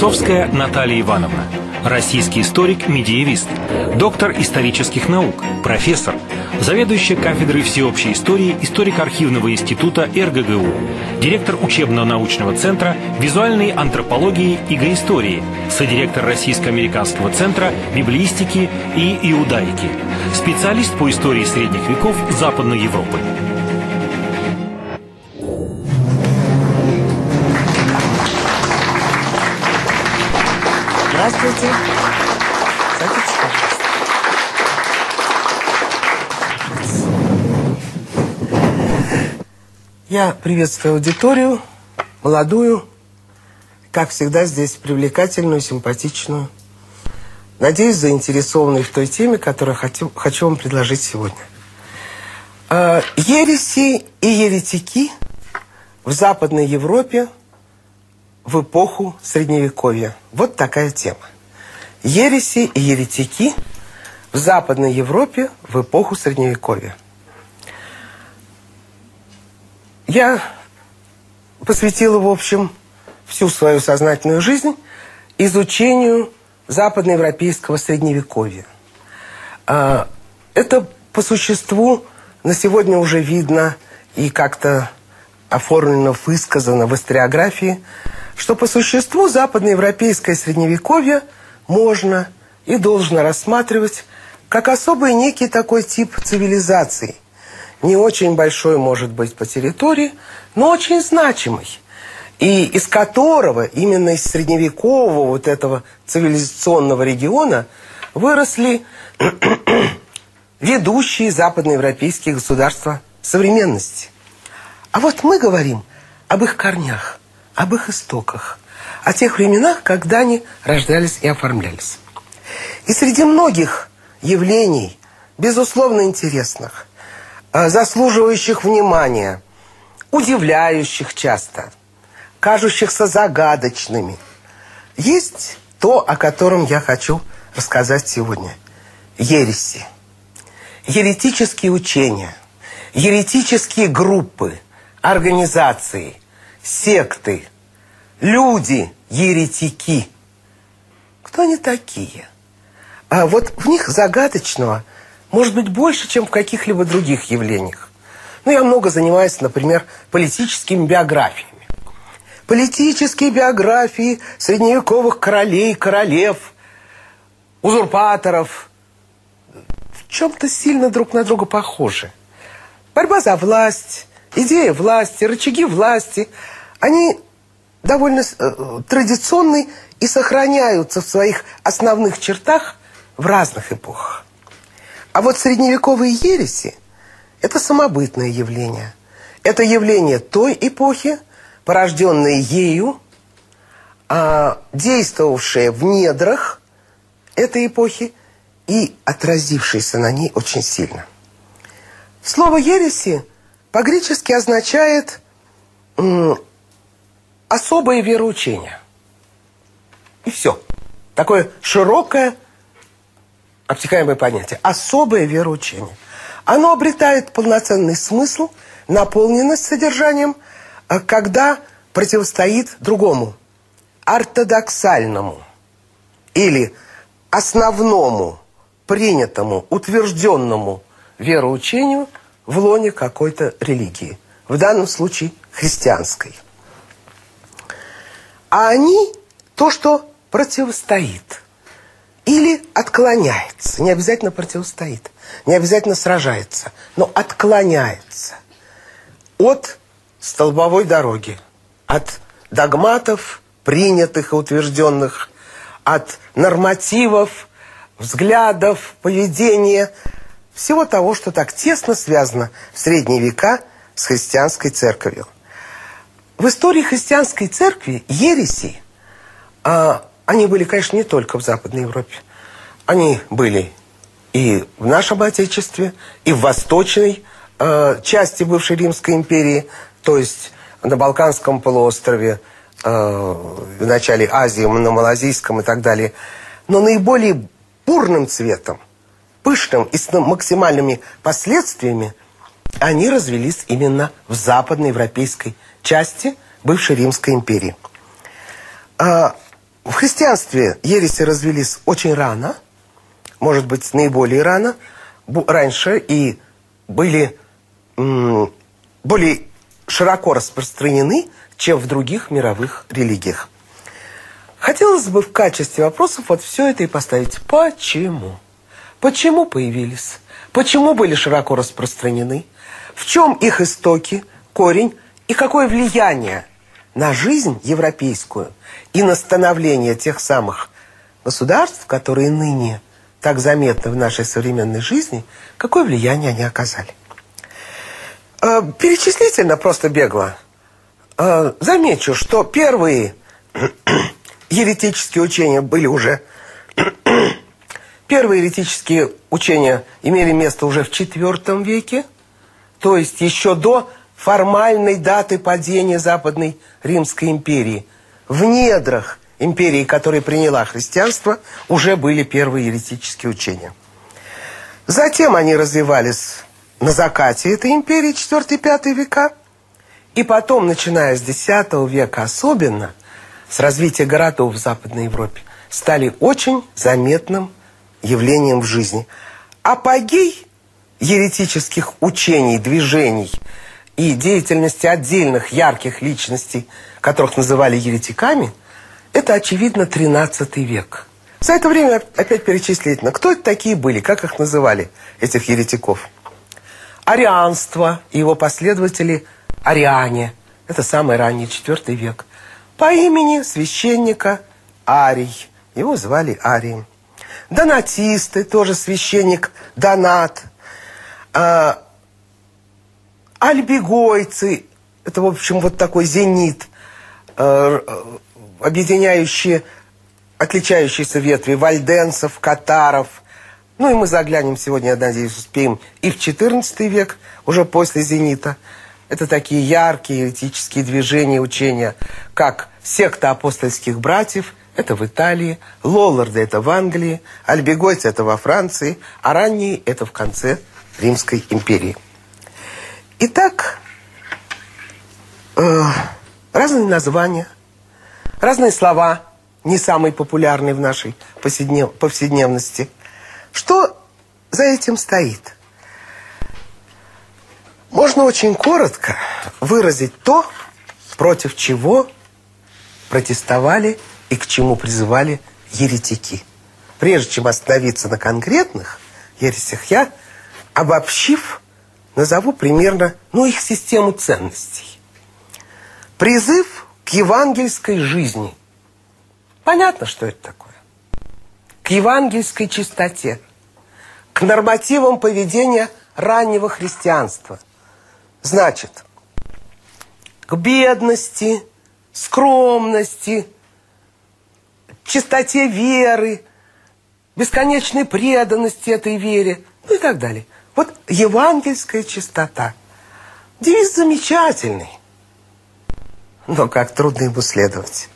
Лисовская Наталья Ивановна. Российский историк-медиевист. Доктор исторических наук. Профессор. Заведующая кафедрой всеобщей истории Историко-архивного института РГГУ. Директор учебно-научного центра визуальной антропологии и гаистории. Содиректор Российско-американского центра библиистики и иудаики. Специалист по истории средних веков Западной Европы. Я приветствую аудиторию, молодую, как всегда здесь привлекательную, симпатичную. Надеюсь, заинтересованную в той теме, которую хочу, хочу вам предложить сегодня. Э, ереси и еретики в Западной Европе – в эпоху Средневековья. Вот такая тема. Ереси и еретики в Западной Европе в эпоху Средневековья. Я посвятила, в общем, всю свою сознательную жизнь изучению западноевропейского Средневековья. А, это по существу на сегодня уже видно и как-то оформлено, высказано в историографии – что по существу западноевропейское средневековье можно и должно рассматривать как особый некий такой тип цивилизации. Не очень большой, может быть, по территории, но очень значимый. И из которого, именно из средневекового вот этого цивилизационного региона, выросли ведущие западноевропейские государства современности. А вот мы говорим об их корнях об их истоках, о тех временах, когда они рождались и оформлялись. И среди многих явлений, безусловно интересных, заслуживающих внимания, удивляющих часто, кажущихся загадочными, есть то, о котором я хочу рассказать сегодня. Ереси. Еретические учения, еретические группы, организации, секты, люди, еретики. Кто они такие? А вот в них загадочного может быть больше, чем в каких-либо других явлениях. Ну, я много занимаюсь, например, политическими биографиями. Политические биографии средневековых королей, королев, узурпаторов в чем-то сильно друг на друга похожи. Борьба за власть, идея власти, рычаги власти, они довольно э, традиционны и сохраняются в своих основных чертах в разных эпохах. А вот средневековые ереси – это самобытное явление. Это явление той эпохи, порожденное ею, а, действовавшее в недрах этой эпохи и отразившееся на ней очень сильно. Слово «ереси» по-гречески означает особое вероучение. И все. Такое широкое, обтекаемое понятие. Особое вероучение. Оно обретает полноценный смысл, наполненность содержанием, э, когда противостоит другому, ортодоксальному или основному, принятому, утвержденному вероучению в лоне какой-то религии. В данном случае христианской а они то, что противостоит или отклоняется, не обязательно противостоит, не обязательно сражается, но отклоняется от столбовой дороги, от догматов, принятых и утвержденных, от нормативов, взглядов, поведения, всего того, что так тесно связано в средние века с христианской церковью. В истории христианской церкви ереси, а, они были, конечно, не только в Западной Европе. Они были и в нашем Отечестве, и в восточной э, части бывшей Римской империи, то есть на Балканском полуострове, э, в начале Азии, на Малазийском и так далее. Но наиболее бурным цветом, пышным и с максимальными последствиями они развелись именно в западноевропейской части бывшей Римской империи. В христианстве ереси развелись очень рано, может быть, наиболее рано, раньше, и были более широко распространены, чем в других мировых религиях. Хотелось бы в качестве вопросов вот все это и поставить. Почему? Почему появились? Почему были широко распространены? В чем их истоки, корень и какое влияние на жизнь европейскую и на становление тех самых государств, которые ныне так заметны в нашей современной жизни, какое влияние они оказали? Э, перечислительно, просто бегло, э, замечу, что первые еретические учения были уже... Первые еретические учения имели место уже в IV веке, то есть еще до формальной даты падения Западной Римской империи. В недрах империи, которая приняла христианство, уже были первые еретические учения. Затем они развивались на закате этой империи, 4-5 века. И потом, начиная с X века особенно, с развития городов в Западной Европе стали очень заметным явлением в жизни. Апогей еретических учений, движений и деятельности отдельных ярких личностей, которых называли еретиками, это, очевидно, 13 век. За это время опять перечислительно. Кто это такие были, как их называли, этих еретиков? Арианство и его последователи ариане. Это самый ранний, 4 век по имени священника Арий. Его звали Арием. Донатисты, тоже священник Донат. Альбегойцы, это, в общем, вот такой зенит, а, объединяющий отличающиеся ветви вальденцев, катаров. Ну и мы заглянем сегодня, я надеюсь, успеем и в XIV век, уже после «Зенита». Это такие яркие этические движения, учения, как секта апостольских братьев, это в Италии, Лолларды это в Англии, Альбегойцы это во Франции, а ранние это в конце Римской империи. Итак, э, разные названия, разные слова, не самые популярные в нашей повседневности. Что за этим стоит? Можно очень коротко выразить то, против чего протестовали и к чему призывали еретики. Прежде чем остановиться на конкретных ересях, я, обобщив, назову примерно ну, их систему ценностей. Призыв к евангельской жизни. Понятно, что это такое. К евангельской чистоте. К нормативам поведения раннего христианства – Значит, к бедности, скромности, чистоте веры, бесконечной преданности этой вере, ну и так далее. Вот евангельская чистота. Девиз замечательный. Но как трудно ему следовать.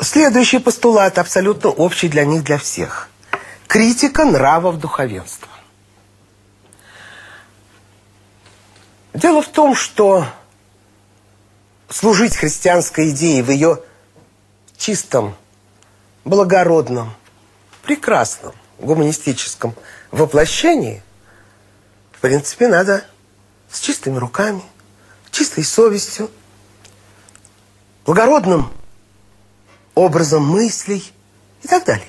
Следующий постулат абсолютно общий для них, для всех. Критика нравов духовенства. Дело в том, что служить христианской идее в ее чистом, благородном, прекрасном, гуманистическом воплощении, в принципе, надо с чистыми руками, чистой совестью, благородным образом мыслей и так далее.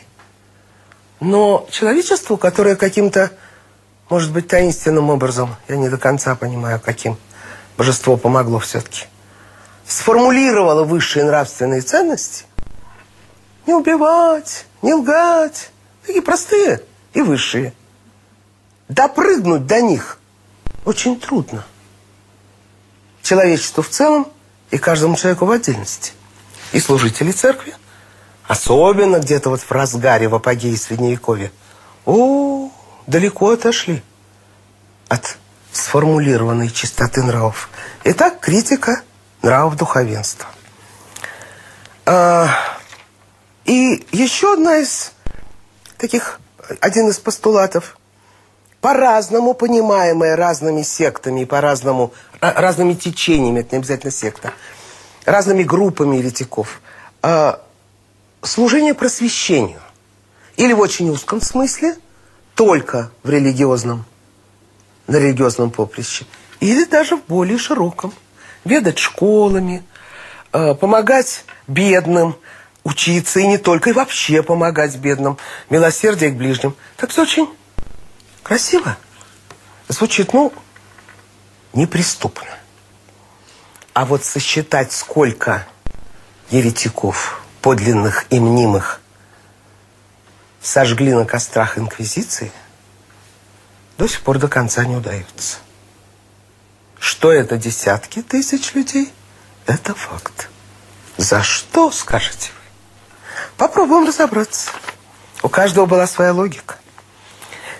Но человечеству, которое каким-то может быть, таинственным образом, я не до конца понимаю, каким, божество помогло все-таки, сформулировало высшие нравственные ценности, не убивать, не лгать, такие простые и высшие. Допрыгнуть до них очень трудно. Человечеству в целом и каждому человеку в отдельности. И служители церкви, особенно где-то вот в разгаре, в апогее Средневековья. О, далеко отошли от сформулированной чистоты нравов. Итак, критика нравов духовенства. А, и еще одна из таких, один из постулатов, по-разному понимаемая разными сектами, по-разному, разными течениями, это не обязательно секта, разными группами еретиков, а, служение просвещению. Или в очень узком смысле, только в религиозном, на религиозном поприще. Или даже в более широком. Ведать школами, э, помогать бедным, учиться и не только, и вообще помогать бедным, милосердие к ближним. Так все очень красиво. Звучит, ну, неприступно. А вот сосчитать, сколько еретиков, подлинных и мнимых, сожгли на кострах Инквизиции, до сих пор до конца не удается. Что это десятки тысяч людей? Это факт. За что, скажете вы? Попробуем разобраться. У каждого была своя логика.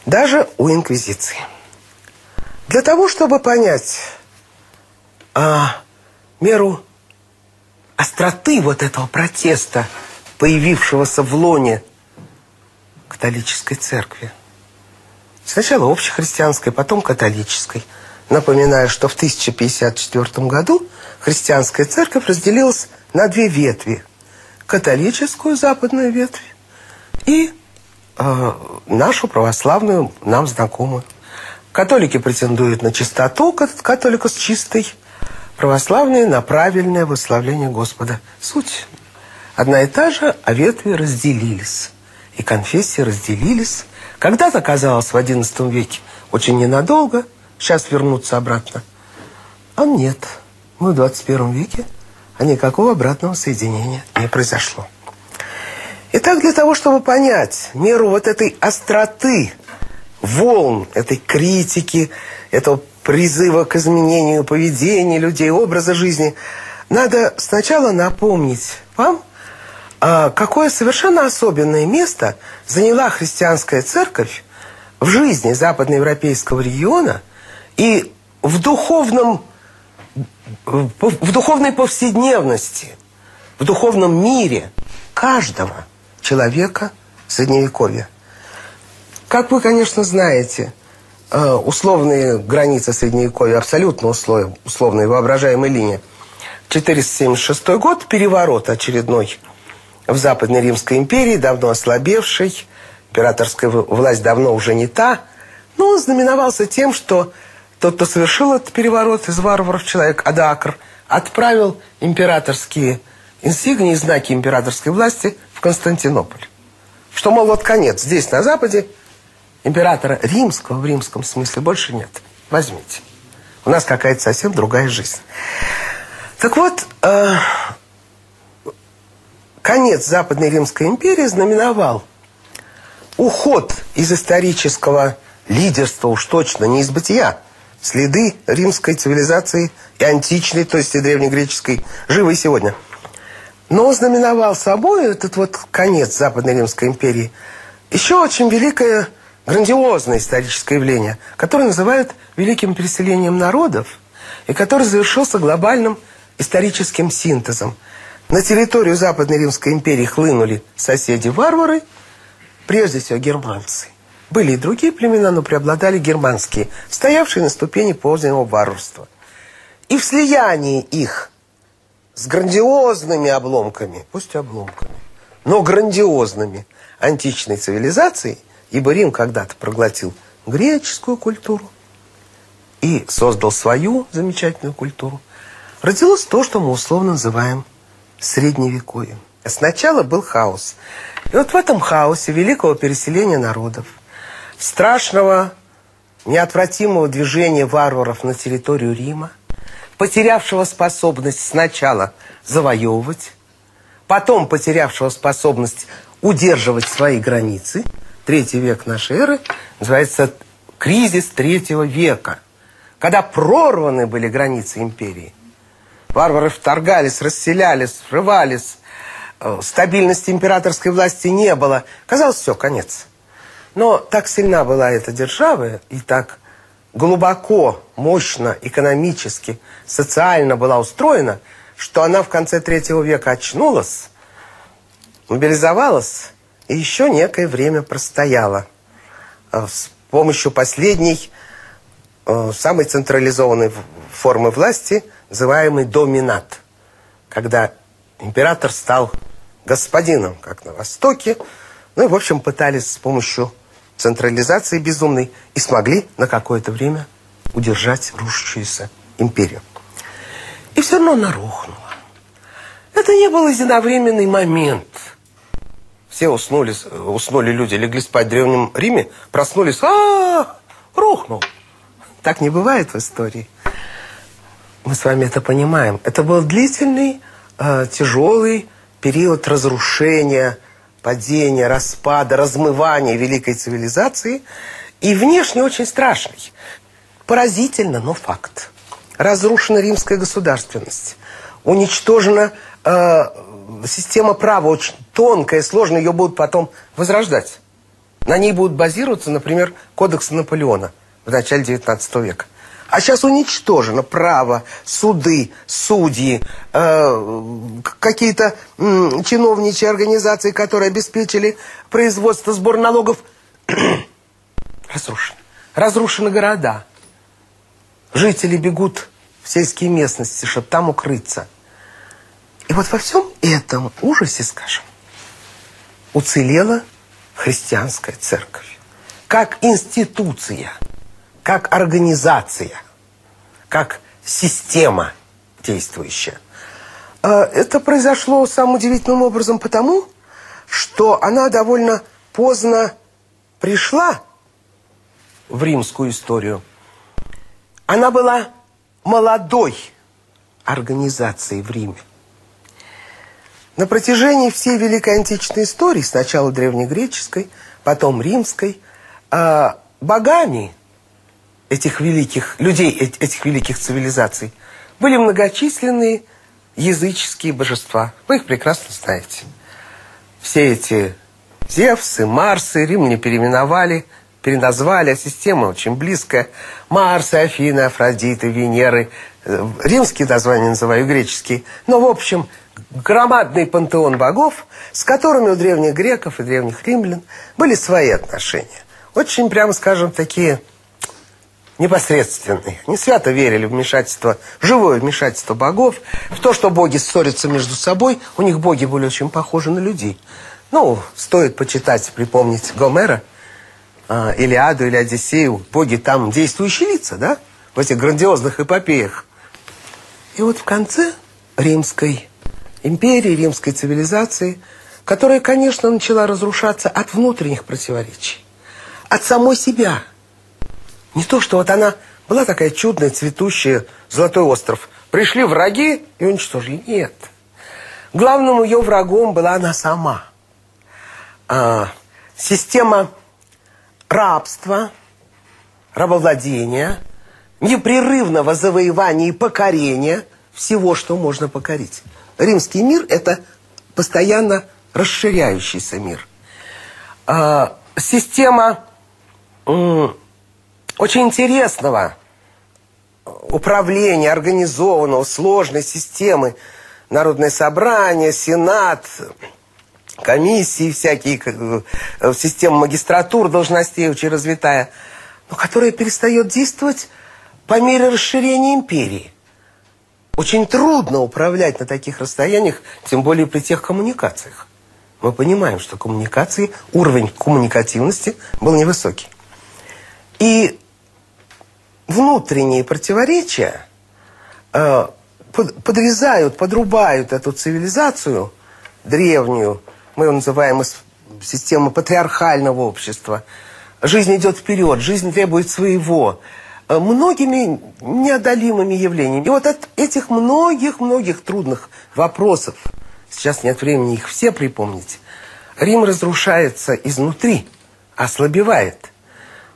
Даже у Инквизиции. Для того, чтобы понять а, меру остроты вот этого протеста, появившегося в лоне католической церкви. Сначала общехристианской, потом католической. Напоминаю, что в 1054 году христианская церковь разделилась на две ветви. Католическую западную ветвь и э, нашу православную, нам знакомую. Католики претендуют на чистоту, католикос чистый, православные на правильное восславление Господа. Суть одна и та же, а ветви разделились. И конфессии разделились. Когда-то казалось в XI веке очень ненадолго, сейчас вернуться обратно. А нет, мы в 21 веке, а никакого обратного соединения не произошло. Итак, для того, чтобы понять меру вот этой остроты волн, этой критики, этого призыва к изменению поведения людей, образа жизни, надо сначала напомнить вам, а, какое совершенно особенное место заняла христианская церковь в жизни западноевропейского региона и в духовном в духовной повседневности, в духовном мире каждого человека Средневековья. Как вы, конечно, знаете, Э, условные границы Средневековья, абсолютно условные, условные воображаемые линии. 476 год, переворот очередной в Западной Римской империи, давно ослабевший, императорская власть давно уже не та, но он знаменовался тем, что тот, кто совершил этот переворот из варваров, человек Адакр, отправил императорские инсигнии, знаки императорской власти Константинополь. Что, мол, вот конец, здесь, на Западе, Императора римского в римском смысле больше нет. Возьмите. У нас какая-то совсем другая жизнь. Так вот, э, конец Западной Римской империи знаменовал уход из исторического лидерства, уж точно, не из бытия. Следы римской цивилизации и античной, то есть и древнегреческой, живы сегодня. Но знаменовал собой этот вот конец Западной Римской империи еще очень великое грандиозное историческое явление, которое называют великим переселением народов и который завершился глобальным историческим синтезом. На территорию Западной Римской империи хлынули соседи-варвары, прежде всего германцы. Были и другие племена, но преобладали германские, стоявшие на ступени позднего варварства. И в слиянии их с грандиозными обломками, пусть обломками, но грандиозными античной цивилизацией – Ибо Рим когда-то проглотил греческую культуру и создал свою замечательную культуру. Родилось то, что мы условно называем Средневековьем. Сначала был хаос. И вот в этом хаосе великого переселения народов, страшного, неотвратимого движения варваров на территорию Рима, потерявшего способность сначала завоевывать, потом потерявшего способность удерживать свои границы – третий век нашей эры, называется кризис третьего века, когда прорваны были границы империи. Варвары вторгались, расселялись, срывались, э, стабильности императорской власти не было. Казалось, все, конец. Но так сильна была эта держава, и так глубоко, мощно, экономически, социально была устроена, что она в конце третьего века очнулась, мобилизовалась и еще некое время простояла э, с помощью последней, э, самой централизованной формы власти, называемой доминат, когда император стал господином, как на Востоке. Ну и, в общем, пытались с помощью централизации безумной и смогли на какое-то время удержать рушащуюся империю. И все равно она рухнула. Это не был единовременный момент. Все уснули, уснули люди, легли спать в Древнем Риме, проснулись, а, -а, -а рухнул. Так не бывает в истории. Мы с вами это понимаем. Это был длительный, э, тяжелый период разрушения, падения, распада, размывания великой цивилизации. И внешне очень страшный. Поразительно, но факт. Разрушена римская государственность. Уничтожена э, система права, очень тонкая, сложная. Ее будут потом возрождать. На ней будут базироваться, например, кодекс Наполеона в начале XIX века. А сейчас уничтожено право, суды, судьи, э, какие-то э, чиновничьи организации, которые обеспечили производство, сбор налогов. Разрушены. Разрушены города. Жители бегут в сельские местности, чтобы там укрыться. И вот во всем этом ужасе, скажем, уцелела христианская церковь. Как институция – как организация, как система действующая. А, это произошло самым удивительным образом потому, что она довольно поздно пришла в римскую историю. Она была молодой организацией в Риме. На протяжении всей великой античной истории, сначала древнегреческой, потом римской, а, богами этих великих людей, этих великих цивилизаций, были многочисленные языческие божества. Вы их прекрасно знаете. Все эти Зевсы, Марсы, римляне переименовали, переназвали, а система очень близкая. Марсы, Афины, Афродиты, Венеры. Э, римские названия называю, греческие. Но, в общем, громадный пантеон богов, с которыми у древних греков и древних римлян были свои отношения. Очень, прямо скажем, такие непосредственные. Не свято верили в вмешательство, живое вмешательство богов, в то, что боги ссорятся между собой. У них боги были очень похожи на людей. Ну, стоит почитать, припомнить Гомера, э, Илиаду или Одиссею. Боги там действующие лица, да? В этих грандиозных эпопеях. И вот в конце Римской империи, римской цивилизации, которая, конечно, начала разрушаться от внутренних противоречий, от самой себя – не то, что вот она была такая чудная, цветущая, золотой остров. Пришли враги и уничтожили. Нет. Главным ее врагом была она сама. А, система рабства, рабовладения, непрерывного завоевания и покорения всего, что можно покорить. Римский мир – это постоянно расширяющийся мир. А, система очень интересного управления, организованного, сложной системы. Народное собрание, Сенат, комиссии всякие, э, система магистратур, должностей очень развитая, но которая перестает действовать по мере расширения империи. Очень трудно управлять на таких расстояниях, тем более при тех коммуникациях. Мы понимаем, что коммуникации, уровень коммуникативности был невысокий. И внутренние противоречия э, под, подрезают, подрубают эту цивилизацию древнюю, мы ее называем система патриархального общества. Жизнь идет вперед, жизнь требует своего. Э, многими неодолимыми явлениями. И вот от этих многих-многих трудных вопросов, сейчас нет времени их все припомнить, Рим разрушается изнутри, ослабевает.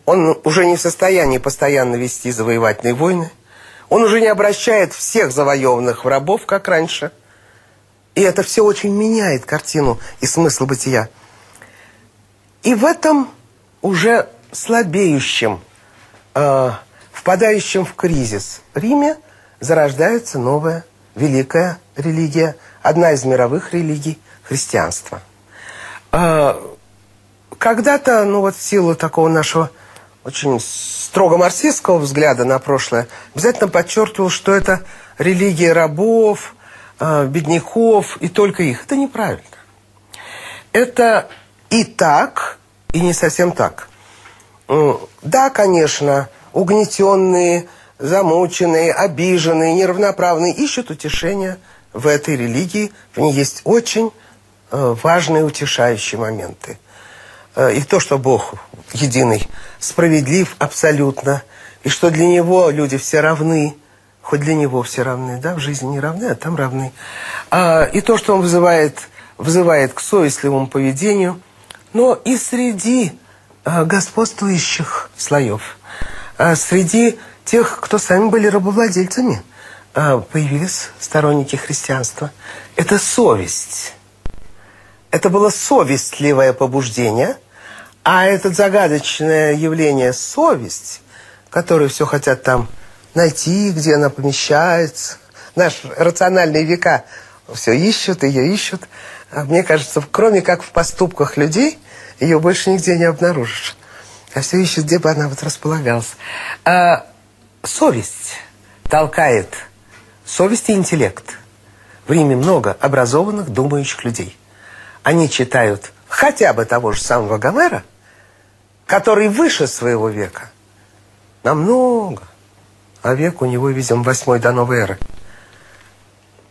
Он уже не в состоянии постоянно вести завоевательные войны. Он уже не обращает всех завоеванных в рабов, как раньше. И это все очень меняет картину и смысл бытия. И в этом уже слабеющем, э, впадающем в кризис Риме зарождается новая великая религия, одна из мировых религий – христианство. Э, Когда-то, ну вот в силу такого нашего очень строго марксистского взгляда на прошлое, обязательно подчеркивал, что это религия рабов, э, бедняков и только их. Это неправильно. это и так, и не совсем так. Да, конечно, угнетенные, замученные, обиженные, неравноправные ищут утешения в этой религии. В ней есть очень э, важные утешающие моменты. Э, и то, что Бог единый, справедлив абсолютно, и что для Него люди все равны, хоть для Него все равны, да, в жизни не равны, а там равны. А, и то, что Он вызывает, вызывает к совестливому поведению, но и среди а, господствующих слоев, а, среди тех, кто сами были рабовладельцами, а, появились сторонники христианства. Это совесть. Это было совестливое побуждение – а это загадочное явление совесть, которую все хотят там найти, где она помещается. Наши рациональные века все ищут, ее ищут. А мне кажется, кроме как в поступках людей, ее больше нигде не обнаружишь. А все ищут, где бы она вот располагалась. А совесть толкает, совесть и интеллект. В Риме много образованных, думающих людей. Они читают хотя бы того же самого Гомера – который выше своего века. Намного. А век у него, видим, восьмой до новой эры.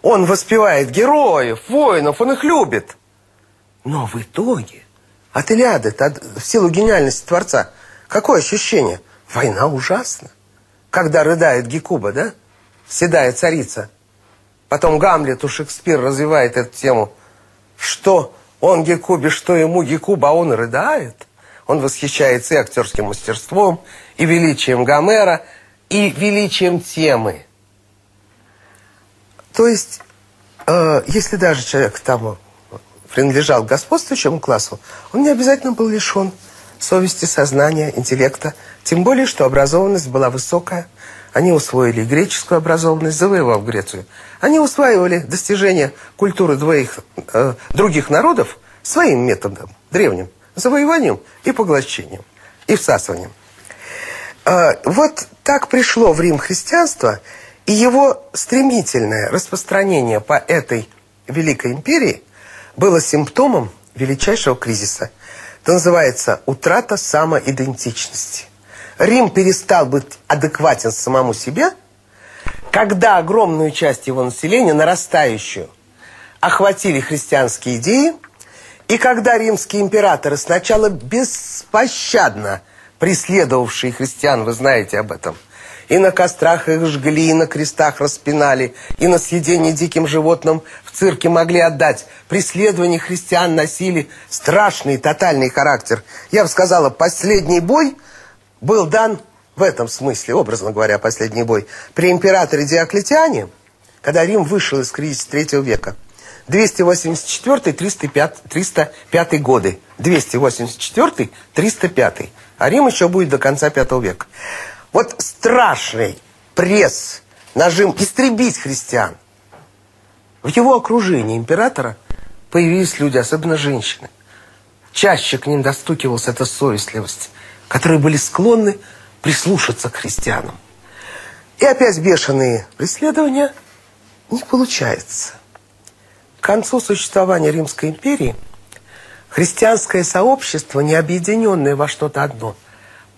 Он воспевает героев, воинов, он их любит. Но в итоге от Илиады, от, в силу гениальности Творца, какое ощущение? Война ужасна. Когда рыдает Гекуба, да? Седая царица. Потом Гамлет у Шекспира развивает эту тему. Что он Гекубе, что ему Гекуба, а он рыдает. Он восхищается и актерским мастерством, и величием Гомера, и величием темы. То есть, э, если даже человек там принадлежал господствующему классу, он не обязательно был лишен совести, сознания, интеллекта. Тем более, что образованность была высокая. Они усвоили греческую образованность, завоевав Грецию. Они усваивали достижения культуры двоих, э, других народов своим методом, древним завоеванием и поглощением, и всасыванием. А, вот так пришло в Рим христианство, и его стремительное распространение по этой Великой империи было симптомом величайшего кризиса. Это называется утрата самоидентичности. Рим перестал быть адекватен самому себе, когда огромную часть его населения, нарастающую, охватили христианские идеи, и когда римские императоры сначала беспощадно преследовавшие христиан, вы знаете об этом, и на кострах их жгли, и на крестах распинали, и на съедение диким животным в цирке могли отдать. Преследование христиан носили страшный, тотальный характер. Я бы сказала, последний бой был дан в этом смысле, образно говоря, последний бой, при императоре Диоклетиане, когда Рим вышел из кризиса третьего века. 284-305 годы. 284-305. А Рим еще будет до конца V века. Вот страшный пресс, нажим истребить христиан. В его окружении императора появились люди, особенно женщины. Чаще к ним достукивалась эта совестливость, которые были склонны прислушаться к христианам. И опять бешеные преследования не получается. Концу существования Римской империи христианское сообщество, не объединенное во что-то одно,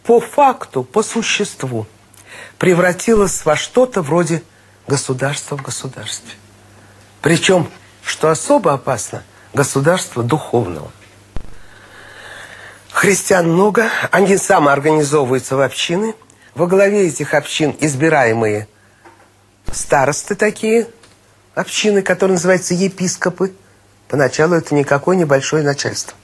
по факту, по существу, превратилось во что-то вроде государства в государстве. Причем, что особо опасно, государства духовного. Христиан много, они самоорганизовываются в общины. Во главе этих общин избираемые старосты такие, общины, которые называются епископы. Поначалу это никакое небольшое начальство.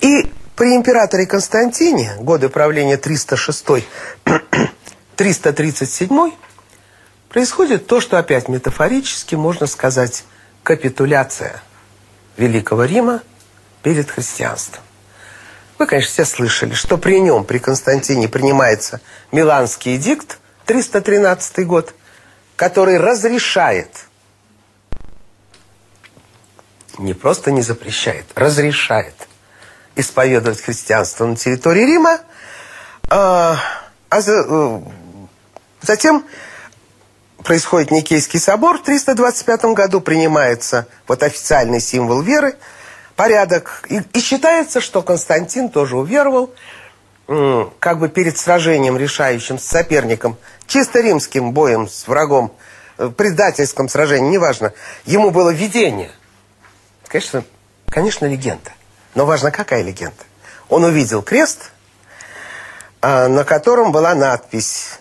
И при императоре Константине, годы правления 306-337, происходит то, что опять метафорически можно сказать капитуляция Великого Рима перед христианством. Вы, конечно, все слышали, что при нем, при Константине, принимается Миланский эдикт, 313 год – который разрешает, не просто не запрещает, разрешает исповедовать христианство на территории Рима, а, а э, затем происходит Никейский собор в 325 году, принимается вот официальный символ веры, порядок. И, и считается, что Константин тоже уверовал, как бы перед сражением решающим с соперником, чисто римским боем с врагом, э, предательском сражении, неважно, ему было видение. Конечно, конечно, легенда. Но важно, какая легенда. Он увидел крест, а, на котором была надпись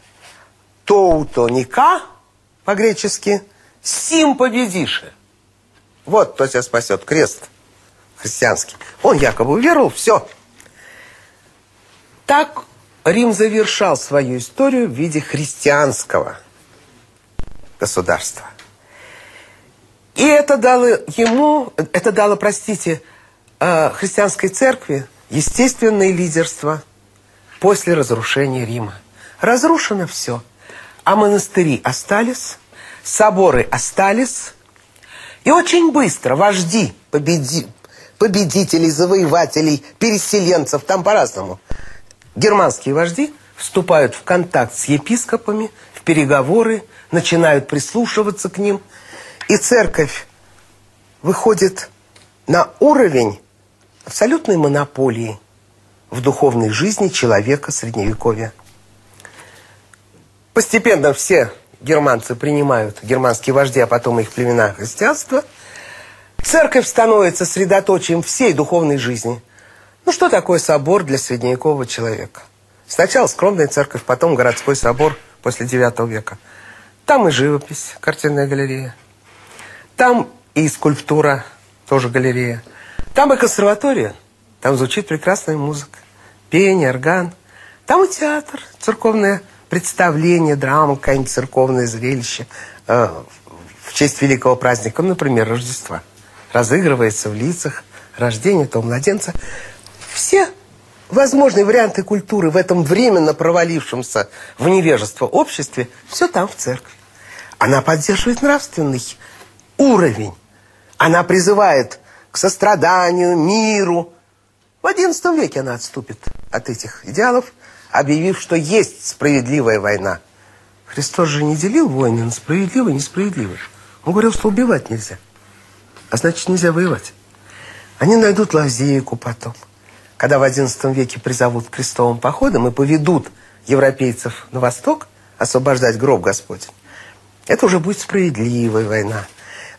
«Тоуто Ника» по-гречески «Сим победише». Вот кто тебя спасет, крест христианский. Он якобы уверовал, все. Так Рим завершал свою историю в виде христианского государства. И это дало ему, это дало, простите, э, христианской церкви естественное лидерство после разрушения Рима. Разрушено все. А монастыри остались, соборы остались. И очень быстро вожди, победи, победителей, завоевателей, переселенцев, там по-разному. Германские вожди вступают в контакт с епископами, в переговоры, начинают прислушиваться к ним. И церковь выходит на уровень абсолютной монополии в духовной жизни человека Средневековья. Постепенно все германцы принимают, германские вожди, а потом их племена христианства. Церковь становится средоточием всей духовной жизни. Ну что такое собор для средневекового человека? Сначала скромная церковь, потом городской собор после IX века. Там и живопись, картинная галерея. Там и скульптура, тоже галерея. Там и консерватория, там звучит прекрасная музыка, пение, орган. Там и театр, церковное представление, драма, какое-нибудь церковное зрелище э, в честь великого праздника, ну, например, Рождества. Разыгрывается в лицах рождения того младенца. Все возможные варианты культуры в этом временно провалившемся в невежество обществе, все там в церкви. Она поддерживает нравственный уровень. Она призывает к состраданию, миру. В XI веке она отступит от этих идеалов, объявив, что есть справедливая война. Христос же не делил войны на справедливые и несправедливые. Он говорил, что убивать нельзя. А значит, нельзя воевать. Они найдут лазейку потом. Когда в XI веке призовут к крестовым походам и поведут европейцев на восток освобождать гроб Господень, это уже будет справедливая война.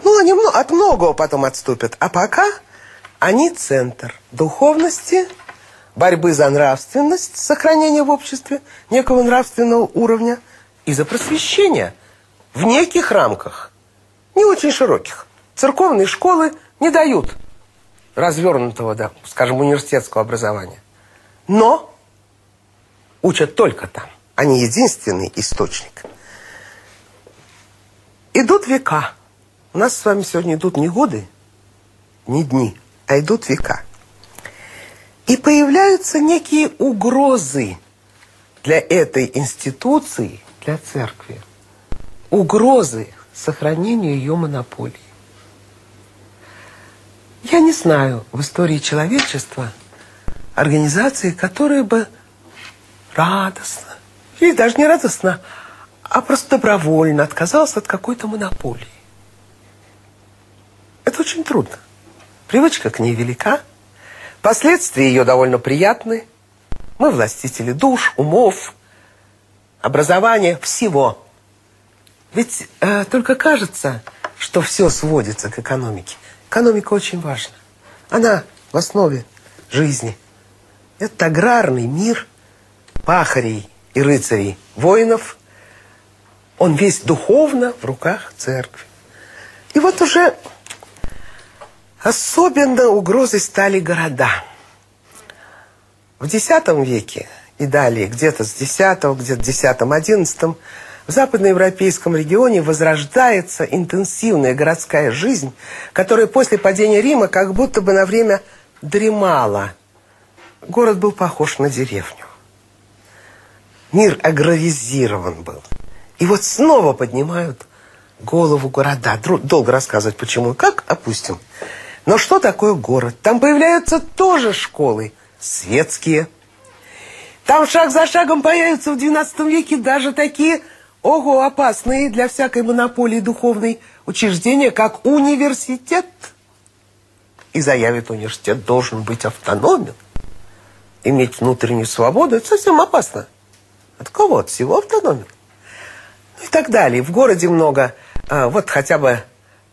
Ну, они от многого потом отступят. А пока они центр духовности, борьбы за нравственность, сохранения в обществе некого нравственного уровня и за просвещение в неких рамках, не очень широких. Церковные школы не дают развернутого, да, скажем, университетского образования. Но учат только там. Они единственный источник. Идут века. У нас с вами сегодня идут не годы, не дни, а идут века. И появляются некие угрозы для этой институции, для церкви. Угрозы сохранению ее монополии. Я не знаю в истории человечества организации, которая бы радостно, или даже не радостно, а просто добровольно отказалась от какой-то монополии. Это очень трудно. Привычка к ней велика. Последствия ее довольно приятны. Мы властители душ, умов, образования, всего. Ведь э, только кажется, что все сводится к экономике. Экономика очень важна. Она в основе жизни. Это аграрный мир пахарей и рыцарей, воинов. Он весь духовно в руках церкви. И вот уже Особенно угрозой стали города. В X веке и далее, где-то с X, где-то в X-XI, в западноевропейском регионе возрождается интенсивная городская жизнь, которая после падения Рима как будто бы на время дремала. Город был похож на деревню. Мир аграризирован был. И вот снова поднимают голову города. Долго рассказывать почему и как, опустим. Но что такое город? Там появляются тоже школы светские. Там шаг за шагом появятся в XII веке даже такие, ого, опасные для всякой монополии духовной учреждения, как университет. и заявит, университет должен быть автономен, иметь внутреннюю свободу, это совсем опасно. От кого? От всего автономен. Ну и так далее. В городе много, а, вот хотя бы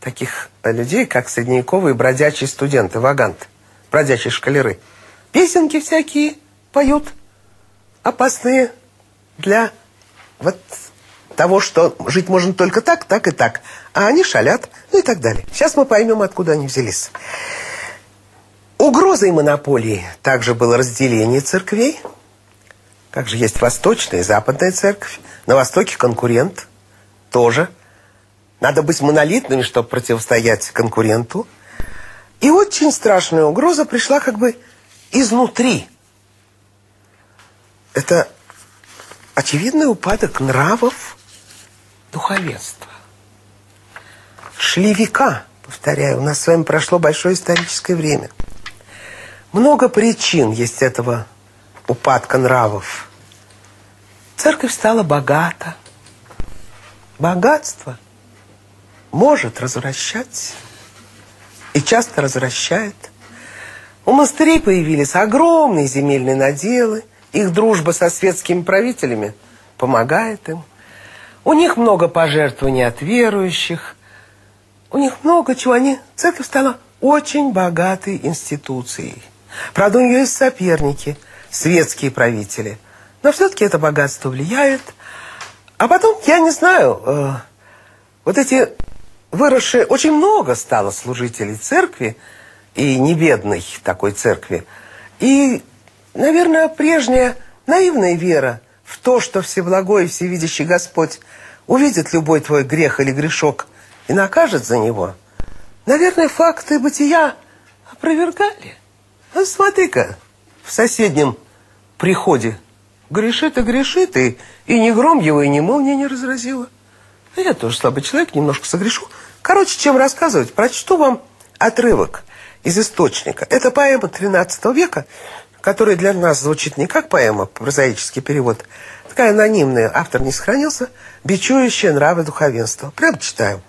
таких людей, как средневековые бродячие студенты, ваганты, бродячие шкалеры. Песенки всякие поют, опасные для вот того, что жить можно только так, так и так. А они шалят, ну и так далее. Сейчас мы поймем, откуда они взялись. Угрозой монополии также было разделение церквей. Как же есть восточная и западная церковь. На востоке конкурент тоже. Надо быть монолитными, чтобы противостоять конкуренту. И очень страшная угроза пришла как бы изнутри. Это очевидный упадок нравов духовенства. Шли века, повторяю, у нас с вами прошло большое историческое время. Много причин есть этого упадка нравов. Церковь стала богата. Богатство может развращать и часто развращает. У монастырей появились огромные земельные наделы. Их дружба со светскими правителями помогает им. У них много пожертвований от верующих. У них много чего. Они, церковь стала очень богатой институцией. Правда, у нее есть соперники, светские правители. Но все-таки это богатство влияет. А потом, я не знаю, э, вот эти выросшие, очень много стало служителей церкви, и не такой церкви. И, наверное, прежняя наивная вера в то, что Всеблагой и Всевидящий Господь увидит любой твой грех или грешок и накажет за него, наверное, факты бытия опровергали. А смотри-ка, в соседнем приходе грешит и грешит, и, и ни гром его, и ни молния не разразила. А я тоже слабый человек, немножко согрешу. Короче, чем рассказывать, прочту вам отрывок из источника. Это поэма XIII века, которая для нас звучит не как поэма, прозаический перевод, такая анонимная, автор не сохранился, бичующая нравы духовенства. Прям читаю.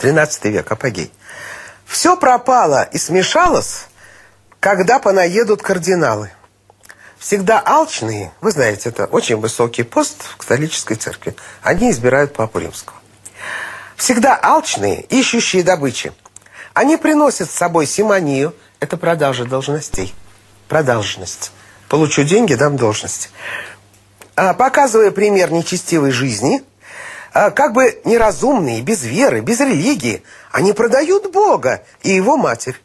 XIII век, апогей. «Все пропало и смешалось, когда понаедут кардиналы. Всегда алчные, вы знаете, это очень высокий пост в католической церкви, они избирают Папу Римского. Всегда алчные, ищущие добычи. Они приносят с собой симонию, это продажа должностей, продажность. Получу деньги, дам должность. А, показывая пример нечестивой жизни, а, как бы неразумные, без веры, без религии, они продают Бога и его матерь.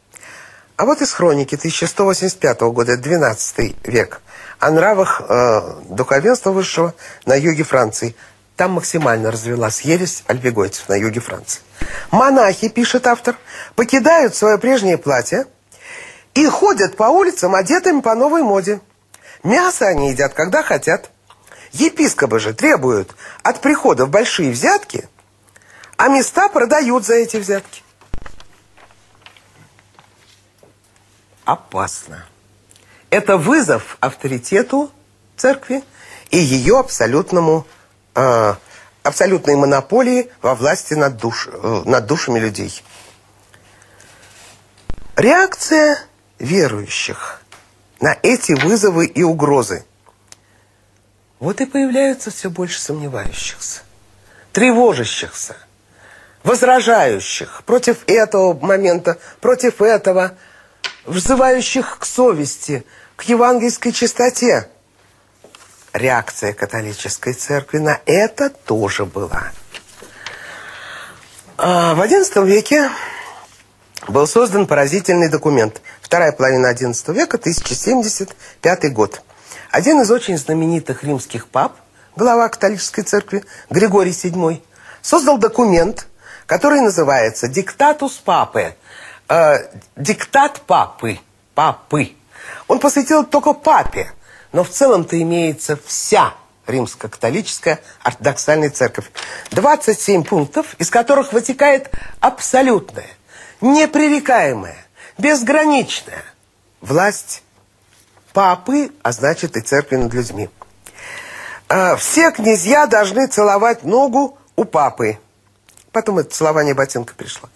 А вот из хроники 1185 года, 12 век, о нравах э, духовенства высшего на юге Франции. Там максимально развелась ересь альбегойцев на юге Франции. Монахи, пишет автор, покидают свое прежнее платье и ходят по улицам одетыми по новой моде. Мясо они едят, когда хотят. Епископы же требуют от приходов большие взятки, а места продают за эти взятки. опасно. Это вызов авторитету церкви и ее абсолютному, э, абсолютной монополии во власти над, душ, э, над душами людей. Реакция верующих на эти вызовы и угрозы. Вот и появляются все больше сомневающихся, тревожащихся, возражающих против этого момента, против этого – взывающих к совести, к евангельской чистоте. Реакция католической церкви на это тоже была. А в XI веке был создан поразительный документ. Вторая половина XI века, 1075 год. Один из очень знаменитых римских пап, глава католической церкви, Григорий VII, создал документ, который называется «Диктатус папы», э, диктат папы, папы, он посвятил только папе, но в целом-то имеется вся римско-католическая ортодоксальная церковь. 27 пунктов, из которых вытекает абсолютная, непререкаемая, безграничная власть папы, а значит и церкви над людьми. Э, все князья должны целовать ногу у папы. Потом это целование ботинка пришло.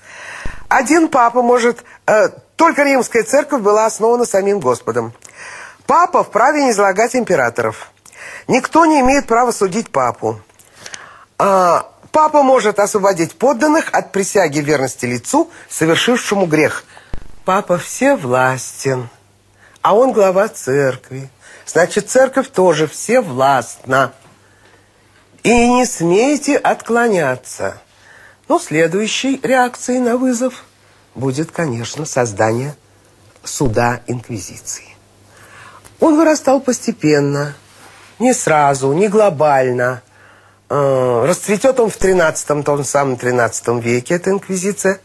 один папа может... Э, только римская церковь была основана самим Господом. Папа вправе не излагать императоров. Никто не имеет права судить папу. А, папа может освободить подданных от присяги верности лицу, совершившему грех. Папа всевластен, а он глава церкви. Значит, церковь тоже всевластна. И не смейте отклоняться. Но следующей реакцией на вызов будет, конечно, создание суда Инквизиции. Он вырастал постепенно, не сразу, не глобально. Э, расцветет он в 13 том самом 13 веке, эта инквизиция.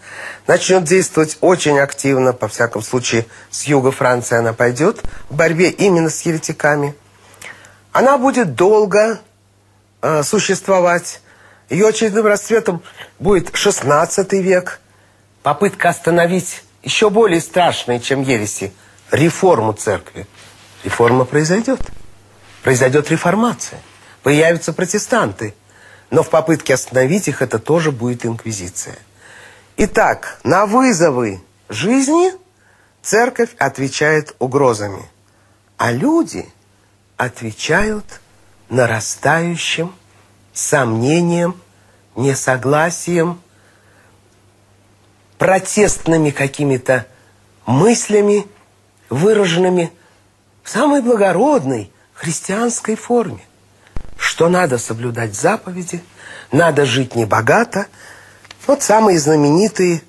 Начнет действовать очень активно, по всяком случае, с юга Франции она пойдет в борьбе именно с еретиками. Она будет долго э, существовать. Ее очередным расцветом будет 16 век. Попытка остановить еще более страшные, чем ереси, реформу церкви. Реформа произойдет. Произойдет реформация. Появятся протестанты. Но в попытке остановить их это тоже будет инквизиция. Итак, на вызовы жизни церковь отвечает угрозами. А люди отвечают нарастающим сомнением, несогласием, протестными какими-то мыслями, выраженными в самой благородной христианской форме, что надо соблюдать заповеди, надо жить небогато. Вот самые знаменитые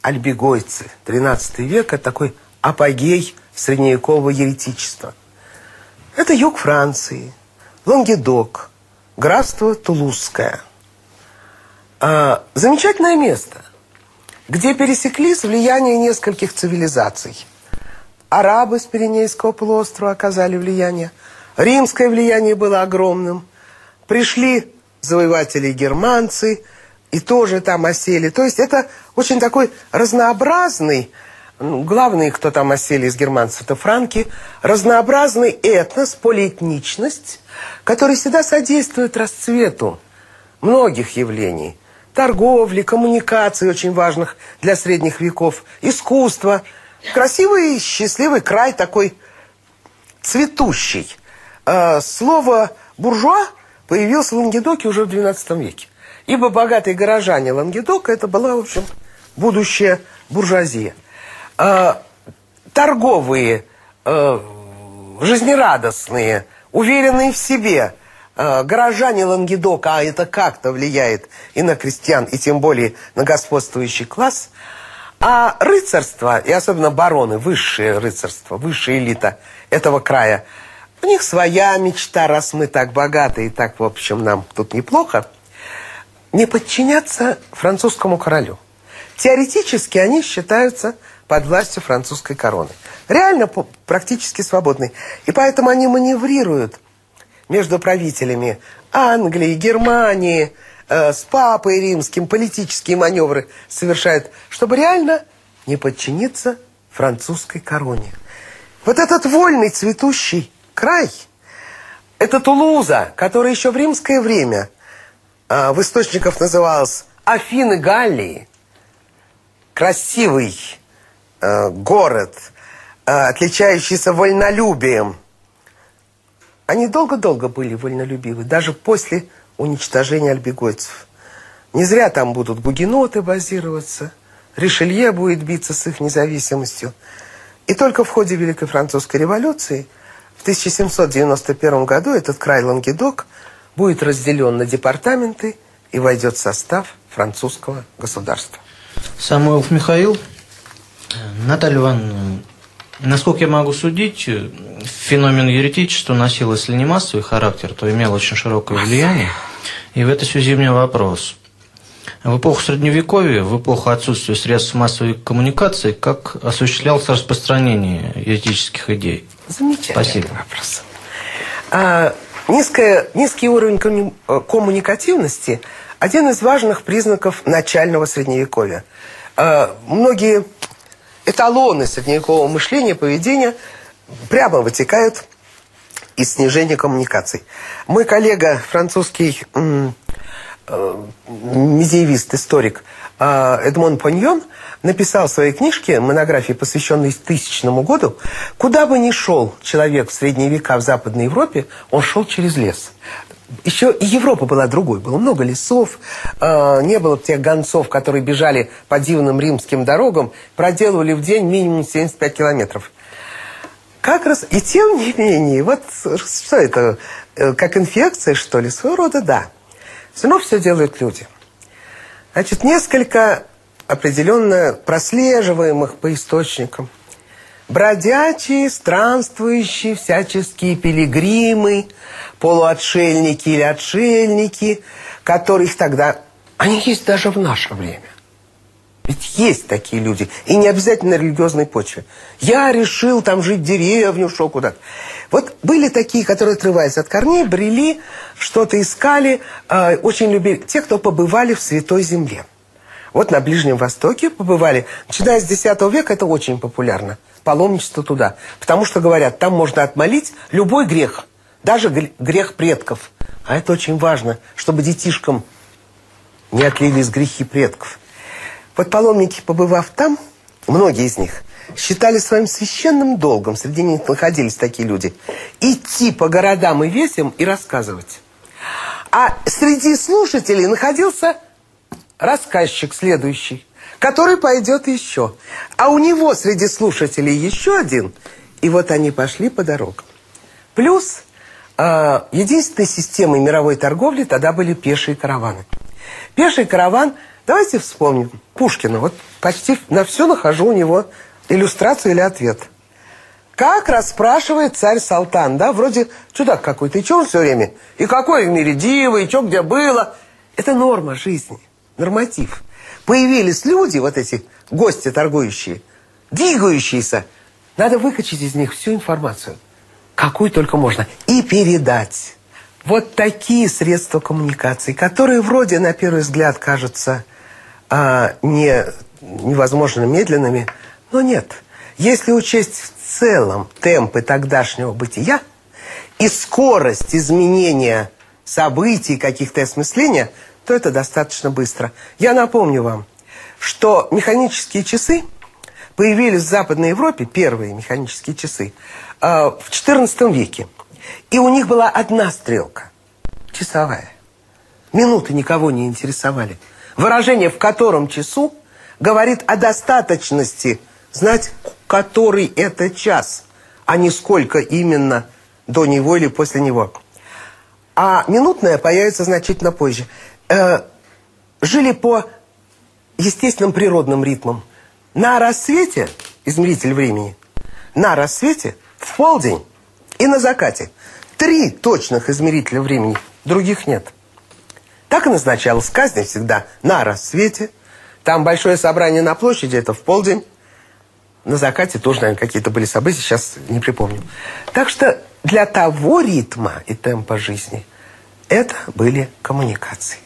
альбегойцы. 13 век – это такой апогей средневекового еретичества. Это юг Франции, Лонгедок, графство Тулузское. А, замечательное место, где пересеклись влияния нескольких цивилизаций. Арабы с Пиренейского полуострова оказали влияние, римское влияние было огромным. Пришли завоеватели германцы и тоже там осели. То есть это очень такой разнообразный, ну, главные, кто там осели из германцев, это франки, разнообразный этнос, полиэтничность, который всегда содействует расцвету многих явлений. Торговли, коммуникаций очень важных для средних веков, искусства. Красивый, счастливый край такой цветущий. А, слово «буржуа» появилось в Лангедоке уже в XII веке. Ибо богатые горожане Лангедока это была, в общем, будущая буржуазия. А, торговые, а, жизнерадостные, уверенные в себе горожане Лангедока, а это как-то влияет и на крестьян, и тем более на господствующий класс, а рыцарство, и особенно бароны, высшее рыцарство, высшая элита этого края, у них своя мечта, раз мы так богаты и так, в общем, нам тут неплохо, не подчиняться французскому королю. Теоретически они считаются под властью французской короны. Реально практически свободны. И поэтому они маневрируют между правителями Англии, Германии, э, с папой римским, политические маневры совершают, чтобы реально не подчиниться французской короне. Вот этот вольный цветущий край, это Тулуза, которая еще в римское время э, в источниках называлась Афины Галлии, красивый э, город, э, отличающийся вольнолюбием. Они долго-долго были вольнолюбивы, даже после уничтожения альбегойцев. Не зря там будут гугеноты базироваться, Ришелье будет биться с их независимостью. И только в ходе Великой Французской революции 1791 году этот край Лангедок будет разделен на департаменты и войдет в состав французского государства. Самойлов Михаил Наталья Ивановна, насколько я могу судить, феномен еретичества носил, если не массовый характер, то имел очень широкое влияние. И в этой связи у меня вопрос. В эпоху Средневековья, в эпоху отсутствия средств массовой коммуникации, как осуществлялось распространение еретических идей? Замечательный Спасибо. вопрос. А, низкая, низкий уровень коммуникативности – один из важных признаков начального Средневековья. А, многие эталоны средневекового мышления, поведения прямо вытекают из снижения коммуникаций. Мой коллега, французский э, медиевист, историк э, Эдмон Поньон написал в своей книжке, монографии, посвященной тысячному году, куда бы ни шел человек в средние века в Западной Европе, он шел через лес. Еще и Европа была другой. Было много лесов, э, не было тех гонцов, которые бежали по дивным римским дорогам, проделывали в день минимум 75 километров. Как раз, и тем не менее, вот что это, э, как инфекция, что ли? Своего рода, да. Все равно все делают люди. Значит, несколько определенно прослеживаемых по источникам. Бродячие, странствующие, всяческие пилигримы, полуотшельники или отшельники, которых тогда... Они есть даже в наше время. Ведь есть такие люди, и не обязательно на религиозной почве. Я решил там жить в деревню, шел куда-то. Вот были такие, которые, отрываясь от корней, брели, что-то искали, э, очень любили. Те, кто побывали в Святой Земле. Вот на Ближнем Востоке побывали. Начиная с X века это очень популярно. Паломничество туда. Потому что, говорят, там можно отмолить любой грех. Даже грех предков. А это очень важно, чтобы детишкам не отлились грехи предков. Вот паломники, побывав там, многие из них, считали своим священным долгом, среди них находились такие люди, идти по городам и весям и рассказывать. А среди слушателей находился рассказчик следующий, который пойдет еще. А у него среди слушателей еще один. И вот они пошли по дорогам. Плюс э, единственной системой мировой торговли тогда были пешие караваны. Пеший караван, давайте вспомним, Пушкина. Вот почти на все нахожу у него иллюстрацию или ответ. Как расспрашивает царь Салтан, да, вроде чудак какой-то, и что он все время? И какой в мире дива, и что где было? Это норма жизни, норматив. Появились люди, вот эти гости торгующие, двигающиеся. Надо выкачать из них всю информацию, какую только можно, и передать. Вот такие средства коммуникации, которые вроде на первый взгляд кажутся а, не, невозможно медленными, но нет. Если учесть в целом темпы тогдашнего бытия и скорость изменения событий, каких-то осмысления, то это достаточно быстро. Я напомню вам, что механические часы появились в Западной Европе, первые механические часы, а, в XIV веке. И у них была одна стрелка, часовая. Минуты никого не интересовали. Выражение «в котором часу» говорит о достаточности знать, который это час, а не сколько именно до него или после него. А минутное появится значительно позже. Э, жили по естественным природным ритмам. На рассвете, измеритель времени, на рассвете, в полдень и на закате. Три точных измерителя времени, других нет. Так и назначалась казнь всегда на рассвете. Там большое собрание на площади, это в полдень. На закате тоже, наверное, какие-то были события, сейчас не припомню. Так что для того ритма и темпа жизни это были коммуникации.